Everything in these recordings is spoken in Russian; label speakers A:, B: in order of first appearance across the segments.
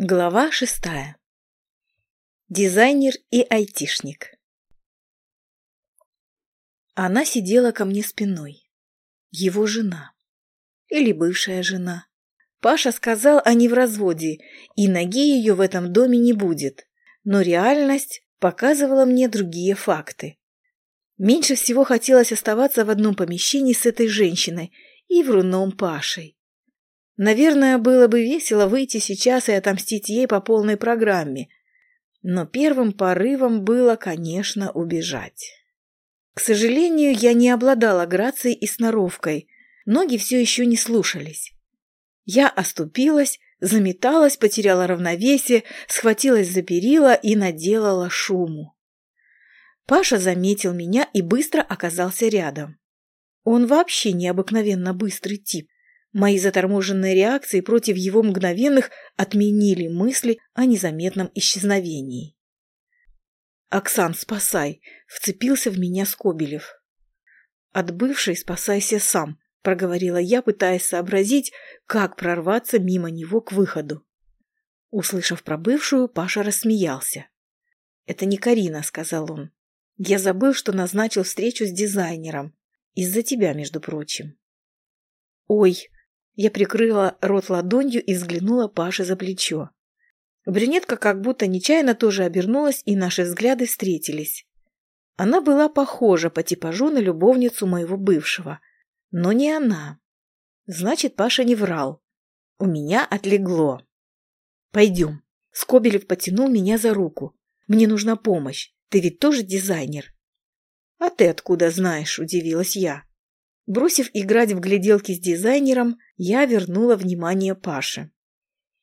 A: Глава шестая. Дизайнер и айтишник. Она сидела ко мне спиной. Его жена. Или бывшая жена. Паша сказал, они в разводе, и ноги ее в этом доме не будет. Но реальность показывала мне другие факты. Меньше всего хотелось оставаться в одном помещении с этой женщиной и вруном Пашей. Наверное, было бы весело выйти сейчас и отомстить ей по полной программе. Но первым порывом было, конечно, убежать. К сожалению, я не обладала грацией и сноровкой. Ноги все еще не слушались. Я оступилась, заметалась, потеряла равновесие, схватилась за перила и наделала шуму. Паша заметил меня и быстро оказался рядом. Он вообще необыкновенно быстрый тип. Мои заторможенные реакции против его мгновенных отменили мысли о незаметном исчезновении. «Оксан, спасай!» — вцепился в меня Скобелев. «От бывшей спасайся сам», — проговорила я, пытаясь сообразить, как прорваться мимо него к выходу. Услышав про бывшую, Паша рассмеялся. «Это не Карина», — сказал он. «Я забыл, что назначил встречу с дизайнером. Из-за тебя, между прочим». «Ой!» Я прикрыла рот ладонью и взглянула Паше за плечо. Брюнетка как будто нечаянно тоже обернулась, и наши взгляды встретились. Она была похожа по типажу на любовницу моего бывшего, но не она. Значит, Паша не врал. У меня отлегло. «Пойдем». Скобелев потянул меня за руку. «Мне нужна помощь. Ты ведь тоже дизайнер». «А ты откуда знаешь?» – удивилась я. Бросив играть в гляделки с дизайнером, я вернула внимание Паше.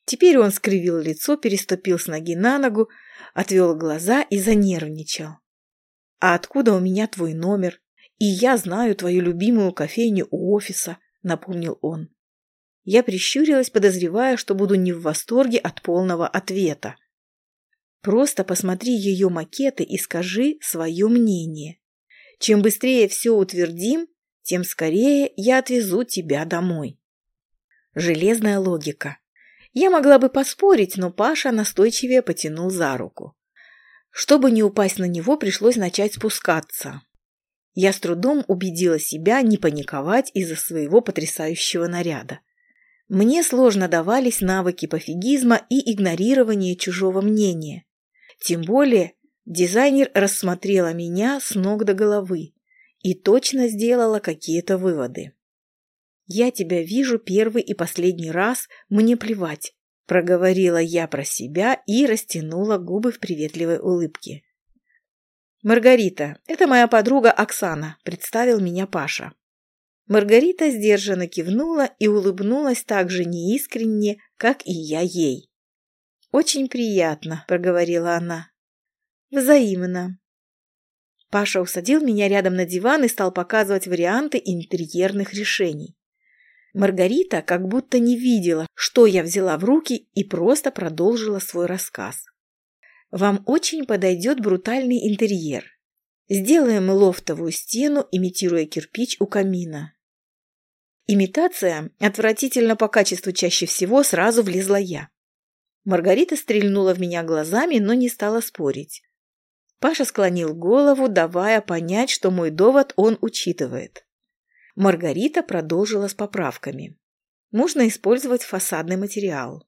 A: Теперь он скривил лицо, переступил с ноги на ногу, отвел глаза и занервничал. «А откуда у меня твой номер? И я знаю твою любимую кофейню у офиса», — напомнил он. Я прищурилась, подозревая, что буду не в восторге от полного ответа. «Просто посмотри ее макеты и скажи свое мнение. Чем быстрее все утвердим, тем скорее я отвезу тебя домой. Железная логика. Я могла бы поспорить, но Паша настойчивее потянул за руку. Чтобы не упасть на него, пришлось начать спускаться. Я с трудом убедила себя не паниковать из-за своего потрясающего наряда. Мне сложно давались навыки пофигизма и игнорирования чужого мнения. Тем более дизайнер рассмотрела меня с ног до головы и точно сделала какие-то выводы. «Я тебя вижу первый и последний раз, мне плевать», – проговорила я про себя и растянула губы в приветливой улыбке. «Маргарита, это моя подруга Оксана», – представил меня Паша. Маргарита сдержанно кивнула и улыбнулась так же неискренне, как и я ей. «Очень приятно», – проговорила она. «Взаимно», Паша усадил меня рядом на диван и стал показывать варианты интерьерных решений. Маргарита как будто не видела, что я взяла в руки и просто продолжила свой рассказ. Вам очень подойдет брутальный интерьер. Сделаем лофтовую стену, имитируя кирпич у камина. Имитация, отвратительно по качеству чаще всего, сразу влезла я. Маргарита стрельнула в меня глазами, но не стала спорить. Паша склонил голову, давая понять, что мой довод он учитывает. Маргарита продолжила с поправками. Можно использовать фасадный материал.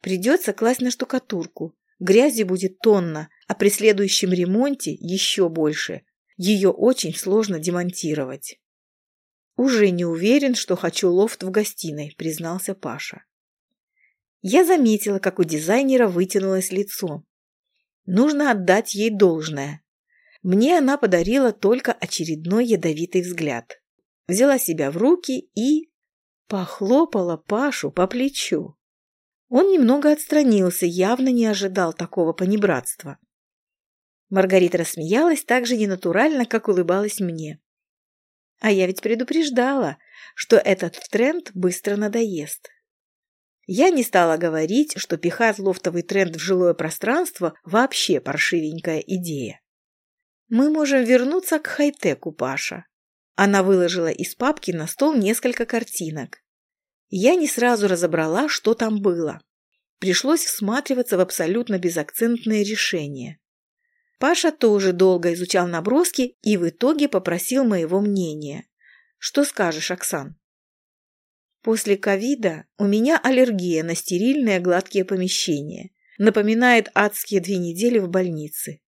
A: Придется класть на штукатурку. Грязи будет тонна, а при следующем ремонте еще больше. Ее очень сложно демонтировать. «Уже не уверен, что хочу лофт в гостиной», – признался Паша. Я заметила, как у дизайнера вытянулось лицо. Нужно отдать ей должное. Мне она подарила только очередной ядовитый взгляд. Взяла себя в руки и... похлопала Пашу по плечу. Он немного отстранился, явно не ожидал такого понебратства. Маргарита рассмеялась так же ненатурально, как улыбалась мне. А я ведь предупреждала, что этот тренд быстро надоест. Я не стала говорить, что пихать лофтовый тренд в жилое пространство вообще паршивенькая идея. Мы можем вернуться к хай-теку, Паша. Она выложила из папки на стол несколько картинок. Я не сразу разобрала, что там было. Пришлось всматриваться в абсолютно безакцентное решение. Паша тоже долго изучал наброски и в итоге попросил моего мнения. Что скажешь, Оксан? После ковида у меня аллергия на стерильные гладкие помещения. Напоминает адские две недели в больнице.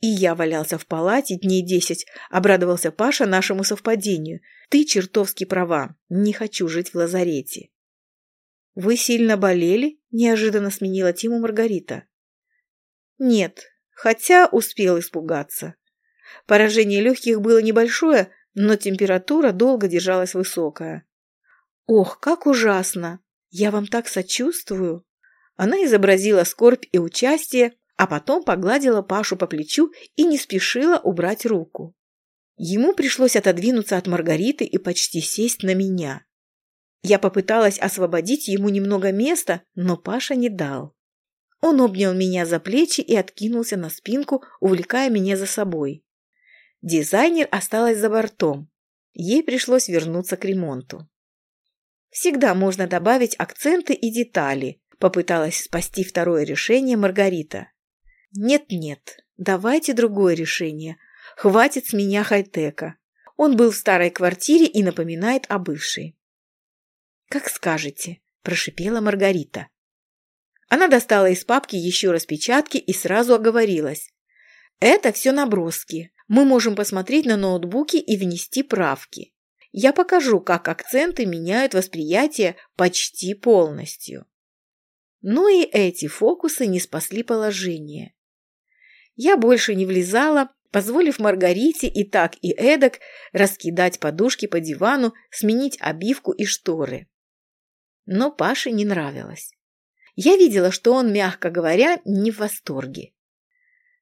A: И я валялся в палате дней десять, обрадовался Паша нашему совпадению. Ты чертовски права, не хочу жить в лазарете. Вы сильно болели? Неожиданно сменила тему Маргарита. Нет, хотя успел испугаться. Поражение легких было небольшое, но температура долго держалась высокая. Ох, как ужасно! Я вам так сочувствую. Она изобразила скорбь и участие, а потом погладила Пашу по плечу и не спешила убрать руку. Ему пришлось отодвинуться от Маргариты и почти сесть на меня. Я попыталась освободить ему немного места, но Паша не дал. Он обнял меня за плечи и откинулся на спинку, увлекая меня за собой. Дизайнер осталась за бортом. Ей пришлось вернуться к ремонту. Всегда можно добавить акценты и детали, попыталась спасти второе решение Маргарита. Нет-нет, давайте другое решение. Хватит с меня хай-тека. Он был в старой квартире и напоминает о бывшей. Как скажете, прошипела Маргарита. Она достала из папки еще распечатки и сразу оговорилась. Это все наброски. Мы можем посмотреть на ноутбуке и внести правки. Я покажу, как акценты меняют восприятие почти полностью. Но и эти фокусы не спасли положение. Я больше не влезала, позволив Маргарите и так, и эдак раскидать подушки по дивану, сменить обивку и шторы. Но Паше не нравилось. Я видела, что он, мягко говоря, не в восторге.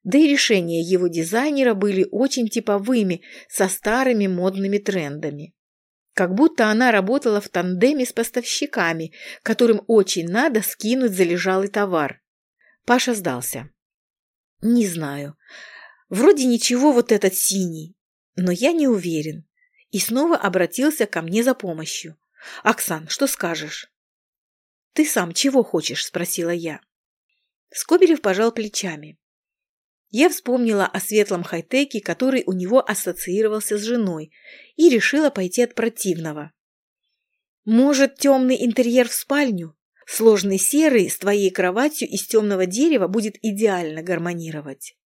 A: Да и решения его дизайнера были очень типовыми, со старыми модными трендами. Как будто она работала в тандеме с поставщиками, которым очень надо скинуть залежалый товар. Паша сдался. Не знаю. Вроде ничего вот этот синий. Но я не уверен. И снова обратился ко мне за помощью. «Оксан, что скажешь?» «Ты сам чего хочешь?» – спросила я. Скобелев пожал плечами. Я вспомнила о светлом хай-теке, который у него ассоциировался с женой, и решила пойти от противного. «Может, темный интерьер в спальню?» Сложный серый с твоей кроватью из темного дерева будет идеально гармонировать.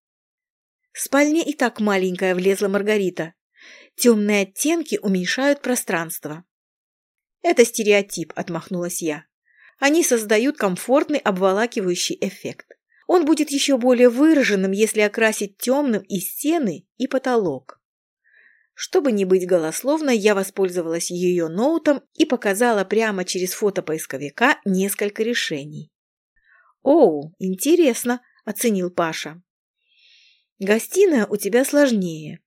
A: Спальня и так маленькая влезла Маргарита. Темные оттенки уменьшают пространство. Это стереотип, отмахнулась я. Они создают комфортный обволакивающий эффект. Он будет еще более выраженным, если окрасить темным и стены, и потолок. Чтобы не быть голословной, я воспользовалась ее ноутом и показала прямо через фото поисковика несколько решений. «Оу, интересно», – оценил Паша. «Гостиная у тебя сложнее.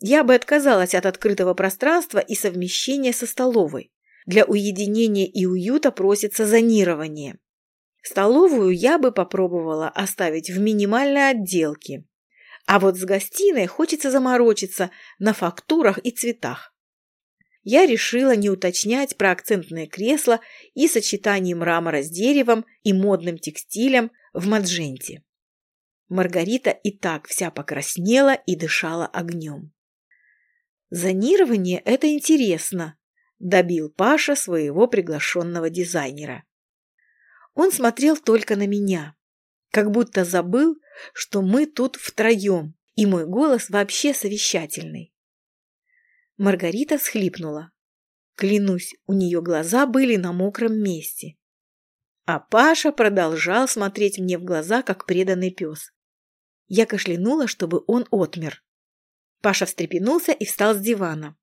A: Я бы отказалась от открытого пространства и совмещения со столовой. Для уединения и уюта просится зонирование. Столовую я бы попробовала оставить в минимальной отделке. А вот с гостиной хочется заморочиться на фактурах и цветах. Я решила не уточнять про акцентное кресло и сочетание мрамора с деревом и модным текстилем в мадженте. Маргарита и так вся покраснела и дышала огнем. «Зонирование – это интересно», – добил Паша своего приглашенного дизайнера. Он смотрел только на меня, как будто забыл, что мы тут втроем, и мой голос вообще совещательный. Маргарита всхлипнула. Клянусь, у нее глаза были на мокром месте. А Паша продолжал смотреть мне в глаза, как преданный пес. Я кашлянула, чтобы он отмер. Паша встрепенулся и встал с дивана.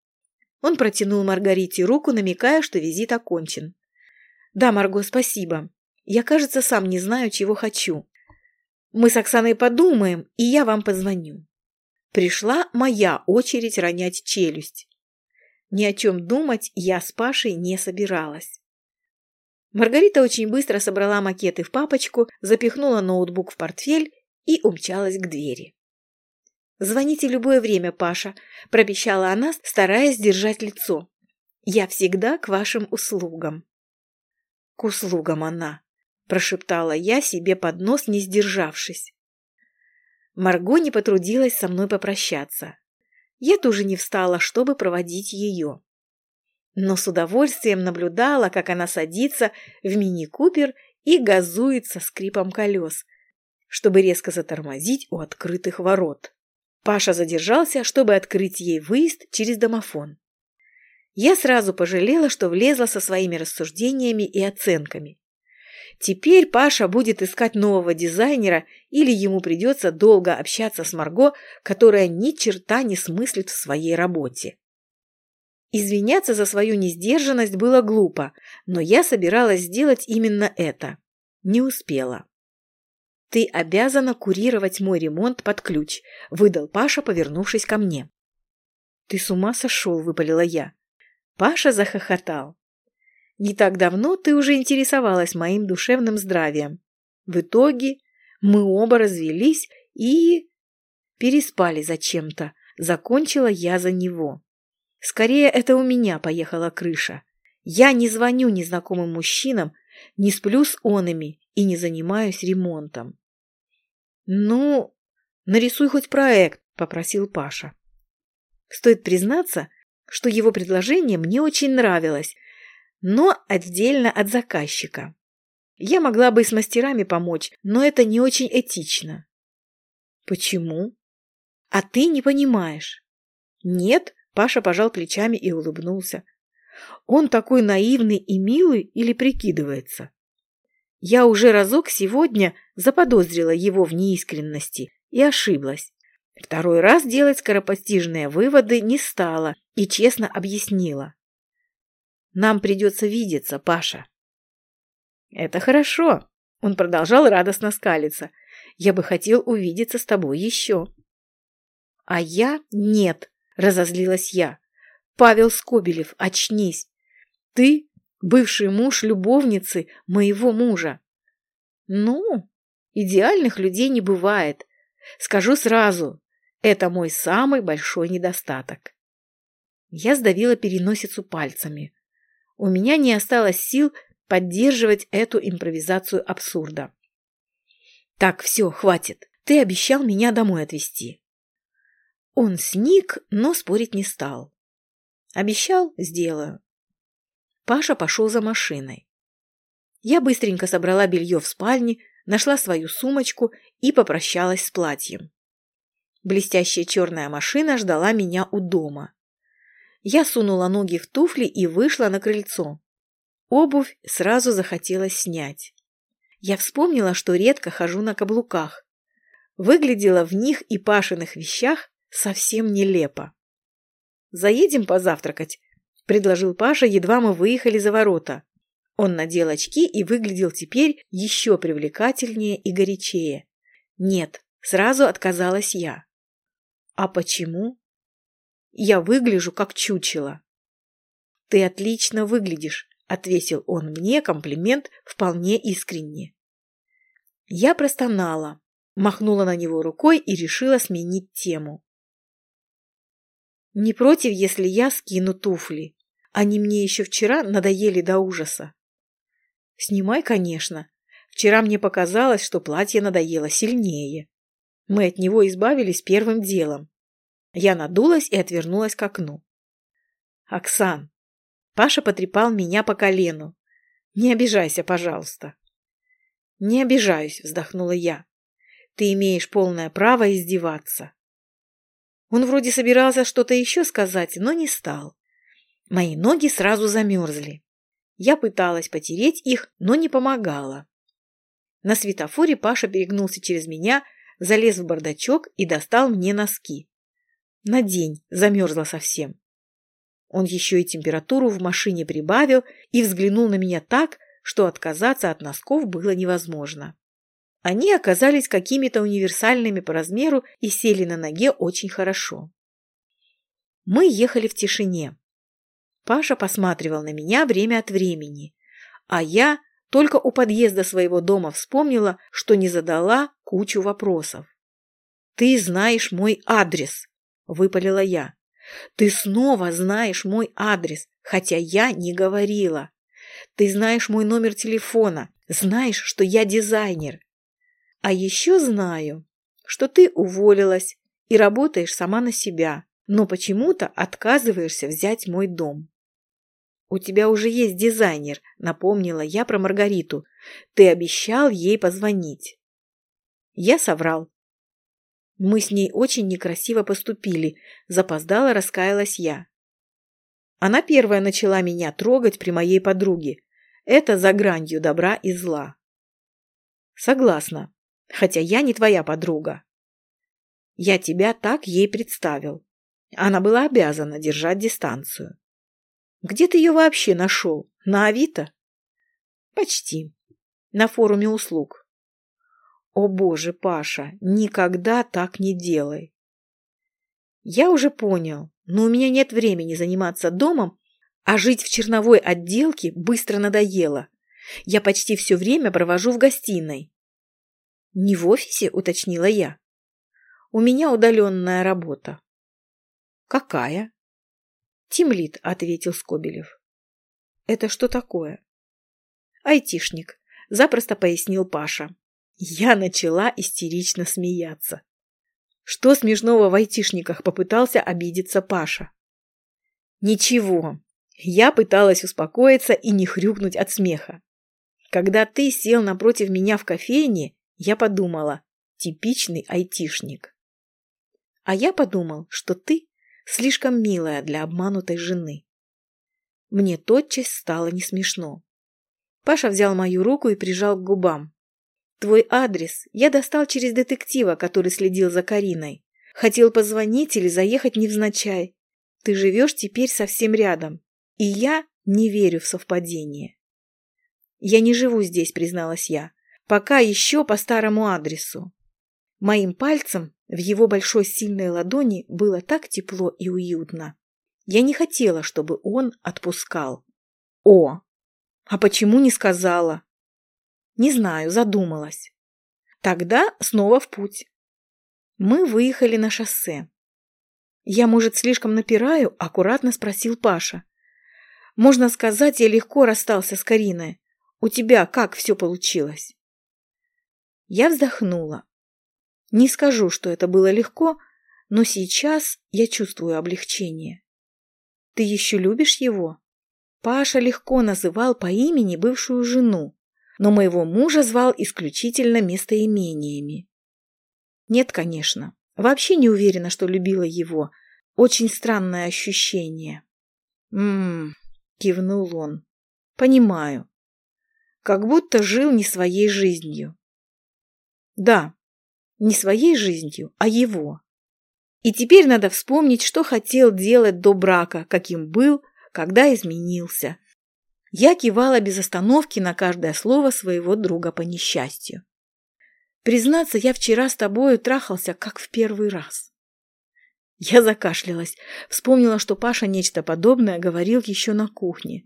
A: Он протянул Маргарите руку, намекая, что визит окончен. «Да, Марго, спасибо. Я, кажется, сам не знаю, чего хочу. Мы с Оксаной подумаем, и я вам позвоню. Пришла моя очередь ронять челюсть. Ни о чем думать я с Пашей не собиралась. Маргарита очень быстро собрала макеты в папочку, запихнула ноутбук в портфель и умчалась к двери. «Звоните любое время, Паша», – пропищала она, стараясь держать лицо. «Я всегда к вашим услугам». К услугам она. Прошептала я себе под нос, не сдержавшись. Марго не потрудилась со мной попрощаться. Я тоже не встала, чтобы проводить ее. Но с удовольствием наблюдала, как она садится в мини-купер и газует со скрипом колес, чтобы резко затормозить у открытых ворот. Паша задержался, чтобы открыть ей выезд через домофон. Я сразу пожалела, что влезла со своими рассуждениями и оценками. Теперь Паша будет искать нового дизайнера или ему придется долго общаться с Марго, которая ни черта не смыслит в своей работе. Извиняться за свою несдержанность было глупо, но я собиралась сделать именно это. Не успела. «Ты обязана курировать мой ремонт под ключ», — выдал Паша, повернувшись ко мне. «Ты с ума сошел», — выпалила я. Паша захохотал. «Не так давно ты уже интересовалась моим душевным здравием. В итоге мы оба развелись и... переспали зачем-то. Закончила я за него. Скорее, это у меня поехала крыша. Я не звоню незнакомым мужчинам, не сплю с онами и не занимаюсь ремонтом. «Ну, нарисуй хоть проект», — попросил Паша. Стоит признаться, что его предложение мне очень нравилось, но отдельно от заказчика. Я могла бы и с мастерами помочь, но это не очень этично. Почему? А ты не понимаешь. Нет, Паша пожал плечами и улыбнулся. Он такой наивный и милый или прикидывается? Я уже разок сегодня заподозрила его в неискренности и ошиблась. Второй раз делать скоропостижные выводы не стала и честно объяснила. Нам придется видеться, Паша. Это хорошо. Он продолжал радостно скалиться. Я бы хотел увидеться с тобой еще. А я нет, разозлилась я. Павел Скобелев, очнись. Ты бывший муж любовницы моего мужа. Ну, идеальных людей не бывает. Скажу сразу, это мой самый большой недостаток. Я сдавила переносицу пальцами. У меня не осталось сил поддерживать эту импровизацию абсурда. Так, все, хватит. Ты обещал меня домой отвезти. Он сник, но спорить не стал. Обещал – сделаю. Паша пошел за машиной. Я быстренько собрала белье в спальне, нашла свою сумочку и попрощалась с платьем. Блестящая черная машина ждала меня у дома. Я сунула ноги в туфли и вышла на крыльцо. Обувь сразу захотелось снять. Я вспомнила, что редко хожу на каблуках. Выглядела в них и Пашиных вещах совсем нелепо. «Заедем позавтракать?» предложил Паша, едва мы выехали за ворота. Он надел очки и выглядел теперь еще привлекательнее и горячее. Нет, сразу отказалась я. А почему? Я выгляжу как чучело. Ты отлично выглядишь, отвесил он мне комплимент вполне искренне. Я простонала, махнула на него рукой и решила сменить тему. Не против, если я скину туфли. Они мне еще вчера надоели до ужаса. Снимай, конечно. Вчера мне показалось, что платье надоело сильнее. Мы от него избавились первым делом. Я надулась и отвернулась к окну. Оксан. Паша потрепал меня по колену. Не обижайся, пожалуйста. Не обижаюсь, вздохнула я. Ты имеешь полное право издеваться. Он вроде собирался что-то еще сказать, но не стал. Мои ноги сразу замерзли. Я пыталась потереть их, но не помогала. На светофоре Паша перегнулся через меня, залез в бардачок и достал мне носки. На день замерзла совсем. Он еще и температуру в машине прибавил и взглянул на меня так, что отказаться от носков было невозможно. Они оказались какими-то универсальными по размеру и сели на ноге очень хорошо. Мы ехали в тишине. Паша посматривал на меня время от времени, а я только у подъезда своего дома вспомнила, что не задала кучу вопросов. «Ты знаешь мой адрес», — выпалила я. «Ты снова знаешь мой адрес, хотя я не говорила. Ты знаешь мой номер телефона, Знаешь, что я дизайнер. А еще знаю, что ты уволилась и работаешь сама на себя, но почему-то отказываешься взять мой дом. «У тебя уже есть дизайнер», — напомнила я про Маргариту. «Ты обещал ей позвонить». Я соврал. Мы с ней очень некрасиво поступили, запоздала раскаялась я. Она первая начала меня трогать при моей подруге. Это за гранью добра и зла. Согласна, хотя я не твоя подруга. Я тебя так ей представил. Она была обязана держать дистанцию. Где ты ее вообще нашел? На Авито? Почти. На форуме услуг. О боже, Паша, никогда так не делай. Я уже понял, но у меня нет времени заниматься домом, а жить в черновой отделке быстро надоело. Я почти все время провожу в гостиной. Не в офисе, уточнила я. У меня удаленная работа. Какая? Тимлит, ответил Скобелев. Это что такое? Айтишник, запросто пояснил Паша. Я начала истерично смеяться. Что смешного в айтишниках попытался обидеться Паша? Ничего. Я пыталась успокоиться и не хрюкнуть от смеха. Когда ты сел напротив меня в кофейне, я подумала, типичный айтишник. А я подумал, что ты слишком милая для обманутой жены. Мне тотчас стало не смешно. Паша взял мою руку и прижал к губам. Твой адрес я достал через детектива, который следил за Кариной. Хотел позвонить или заехать невзначай. Ты живешь теперь совсем рядом. И я не верю в совпадение. Я не живу здесь, призналась я. Пока еще по старому адресу. Моим пальцем в его большой сильной ладони было так тепло и уютно. Я не хотела, чтобы он отпускал. О, а почему не сказала? Не знаю, задумалась. Тогда снова в путь. Мы выехали на шоссе. Я, может, слишком напираю, аккуратно спросил Паша. Можно сказать, я легко расстался с Кариной. У тебя как все получилось? Я вздохнула. Не скажу, что это было легко, но сейчас я чувствую облегчение. Ты еще любишь его? Паша легко называл по имени бывшую жену но моего мужа звал исключительно местоимениями. Нет, конечно. Вообще не уверена, что любила его. Очень странное ощущение. «М-м-м», кивнул он. «Понимаю. Как будто жил не своей жизнью». «Да, не своей жизнью, а его. И теперь надо вспомнить, что хотел делать до брака, каким был, когда изменился. Я кивала без остановки на каждое слово своего друга по несчастью. Признаться, я вчера с тобою трахался, как в первый раз. Я закашлялась, вспомнила, что Паша нечто подобное говорил еще на кухне.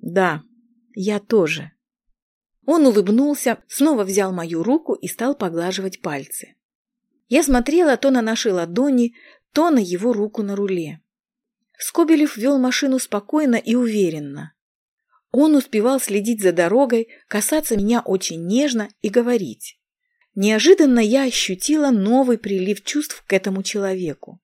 A: Да, я тоже. Он улыбнулся, снова взял мою руку и стал поглаживать пальцы. Я смотрела то на наши ладони, то на его руку на руле. Скобелев вел машину спокойно и уверенно. Он успевал следить за дорогой, касаться меня очень нежно и говорить. Неожиданно я ощутила новый прилив чувств к этому человеку.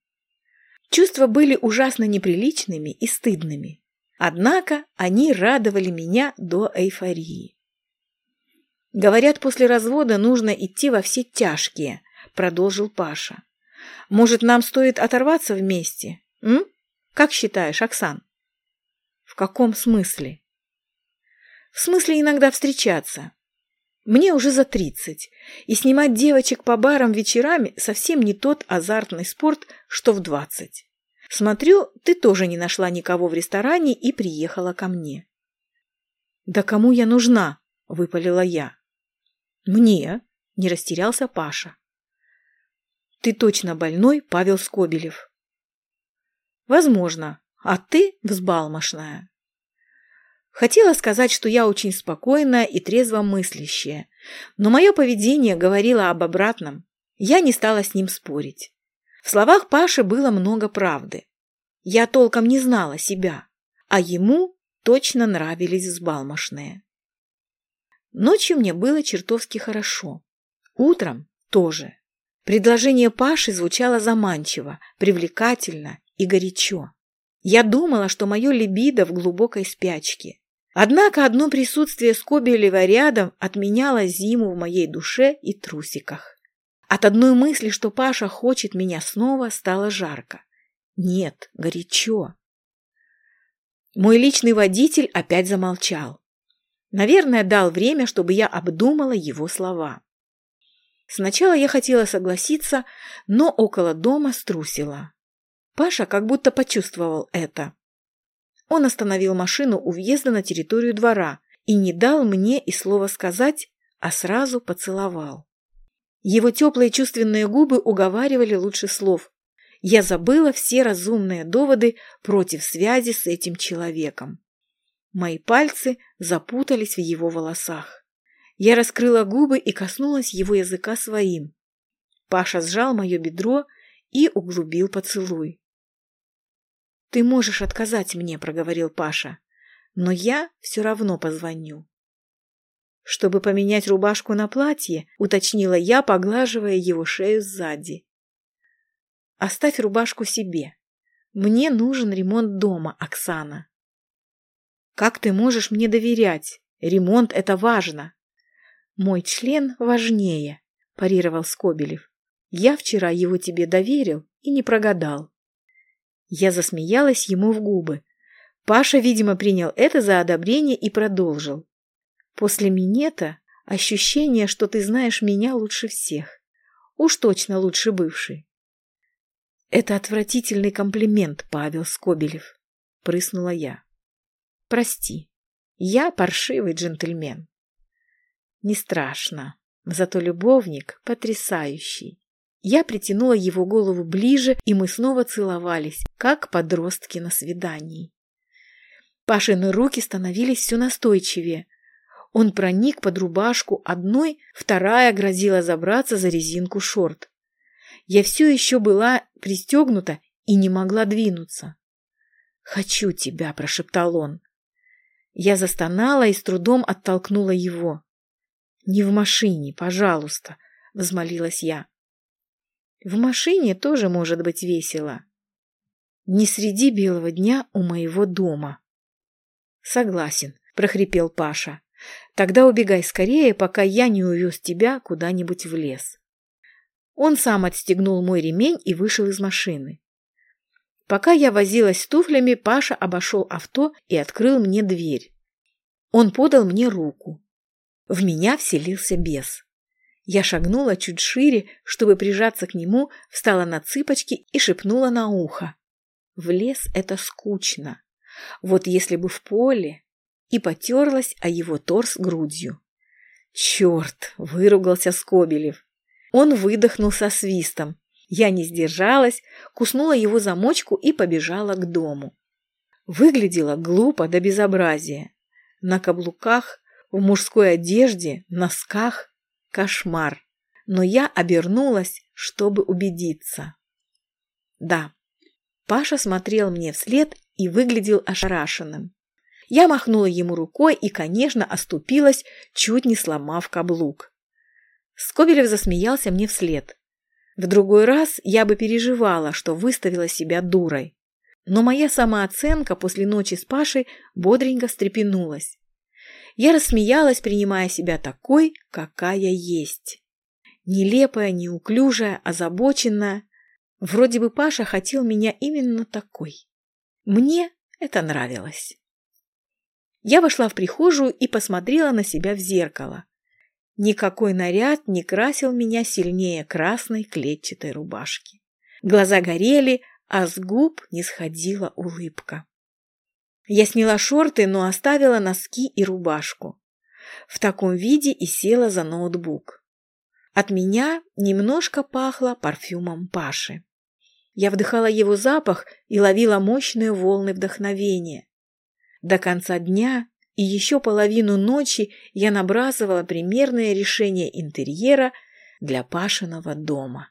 A: Чувства были ужасно неприличными и стыдными. Однако они радовали меня до эйфории. «Говорят, после развода нужно идти во все тяжкие», — продолжил Паша. «Может, нам стоит оторваться вместе? М? Как считаешь, Оксан?» «В каком смысле?» В смысле иногда встречаться. Мне уже за тридцать, и снимать девочек по барам вечерами совсем не тот азартный спорт, что в двадцать. Смотрю, ты тоже не нашла никого в ресторане и приехала ко мне. «Да кому я нужна?» – выпалила я. «Мне?» – не растерялся Паша. «Ты точно больной, Павел Скобелев?» «Возможно, а ты взбалмошная». Хотела сказать, что я очень спокойная и трезво мыслящая, но мое поведение говорило об обратном. Я не стала с ним спорить. В словах Паши было много правды. Я толком не знала себя, а ему точно нравились взбалмошные. Ночью мне было чертовски хорошо. Утром тоже. Предложение Паши звучало заманчиво, привлекательно и горячо. Я думала, что мое либидо в глубокой спячке. Однако одно присутствие Скобелева рядом отменяло зиму в моей душе и трусиках. От одной мысли, что Паша хочет меня снова, стало жарко. Нет, горячо. Мой личный водитель опять замолчал. Наверное, дал время, чтобы я обдумала его слова. Сначала я хотела согласиться, но около дома струсила. Паша как будто почувствовал это. Он остановил машину у въезда на территорию двора и не дал мне и слова сказать, а сразу поцеловал. Его теплые чувственные губы уговаривали лучше слов. Я забыла все разумные доводы против связи с этим человеком. Мои пальцы запутались в его волосах. Я раскрыла губы и коснулась его языка своим. Паша сжал мое бедро и углубил поцелуй. «Ты можешь отказать мне», — проговорил Паша. «Но я все равно позвоню». «Чтобы поменять рубашку на платье», — уточнила я, поглаживая его шею сзади. «Оставь рубашку себе. Мне нужен ремонт дома, Оксана». «Как ты можешь мне доверять? Ремонт — это важно». «Мой член важнее», — парировал Скобелев. «Я вчера его тебе доверил и не прогадал». Я засмеялась ему в губы. Паша, видимо, принял это за одобрение и продолжил. После минета ощущение, что ты знаешь меня лучше всех. Уж точно лучше бывший. Это отвратительный комплимент, Павел Скобелев, прыснула я. Прости, я паршивый джентльмен. Не страшно, зато любовник потрясающий. Я притянула его голову ближе, и мы снова целовались, как подростки на свидании. Пашины руки становились все настойчивее. Он проник под рубашку одной, вторая грозила забраться за резинку шорт. Я все еще была пристегнута и не могла двинуться. «Хочу тебя», — прошептал он. Я застонала и с трудом оттолкнула его. «Не в машине, пожалуйста», — взмолилась я. В машине тоже может быть весело. Не среди белого дня у моего дома. Согласен, прохрипел Паша. Тогда убегай скорее, пока я не увез тебя куда-нибудь в лес. Он сам отстегнул мой ремень и вышел из машины. Пока я возилась с туфлями, Паша обошел авто и открыл мне дверь. Он подал мне руку. В меня вселился бес. Я шагнула чуть шире, чтобы прижаться к нему, встала на цыпочки и шепнула на ухо. В лес это скучно. Вот если бы в поле... И потерлась о его торс грудью. «Черт!» — выругался Скобелев. Он выдохнул со свистом. Я не сдержалась, куснула его замочку и побежала к дому. Выглядело глупо до безобразия. На каблуках, в мужской одежде, носках Кошмар. Но я обернулась, чтобы убедиться. Да, Паша смотрел мне вслед и выглядел ошарашенным. Я махнула ему рукой и, конечно, оступилась, чуть не сломав каблук. Скобелев засмеялся мне вслед. В другой раз я бы переживала, что выставила себя дурой. Но моя самооценка после ночи с Пашей бодренько встрепенулась. Я рассмеялась, принимая себя такой, какая есть. Нелепая, неуклюжая, озабоченная. Вроде бы Паша хотел меня именно такой. Мне это нравилось. Я вошла в прихожую и посмотрела на себя в зеркало. Никакой наряд не красил меня сильнее красной клетчатой рубашки. Глаза горели, а с губ не сходила улыбка. Я сняла шорты, но оставила носки и рубашку. В таком виде и села за ноутбук. От меня немножко пахло парфюмом Паши. Я вдыхала его запах и ловила мощные волны вдохновения. До конца дня и еще половину ночи я набрасывала примерное решение интерьера для Пашиного дома.